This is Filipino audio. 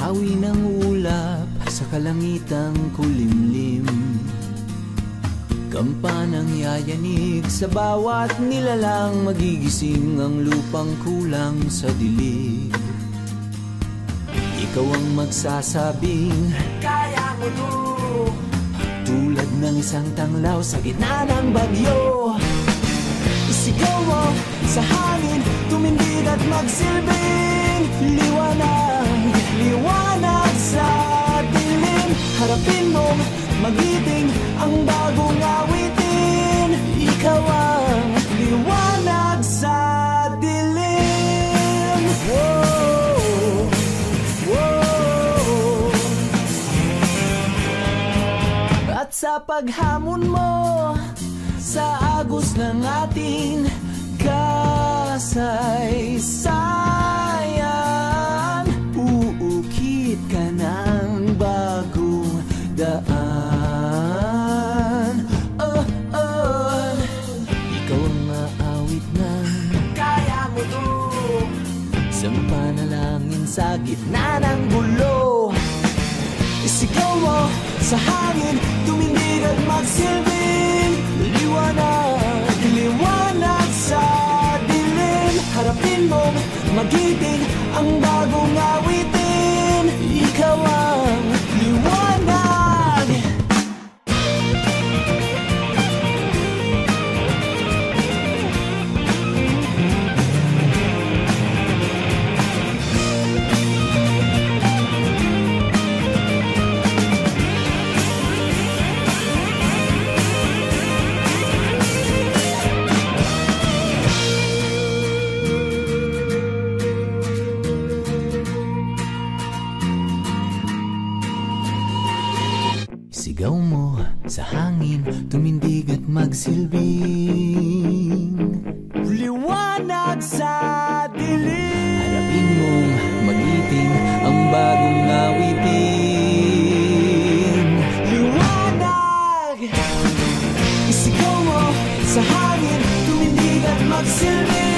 Hawi ng ulap sa kalangitang kulimlim. Kampanang yayanig sa bawat nilalang Magigising ang lupang kulang sa dilig Ikaw ang magsasabing Kaya mo to. Tulad ng isang tanglaw sa gitna ng bagyo. Isigaw mo sa hangin Tumindig at magsilbing sa paghamon mo sa agos ng ating kasaysayan. Uukit ka ng bagong daan. Oh, oh. Ikaw ang maawit ng Kaya mo to. Isang panalangin sa gitna ng gulo Isigaw mo sa hangin Tumindig at magsilbing Liwanag, liwanag sa dilim. Harapin mong magiting ang bagong awitin Sigaw mo sa hangin, tumindig at magsilbing. Liwanag sa dilim. Harapin mong magiting ang bagong awitin Liwanag. Isigaw mo sa hangin, tumindig at magsilbing